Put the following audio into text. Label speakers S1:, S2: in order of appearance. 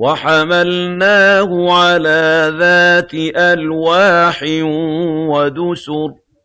S1: وَحَمَلْنَاهُ عَلَىٰ ذَاتِ أَلْوَاحٍ وَدُسُرٍ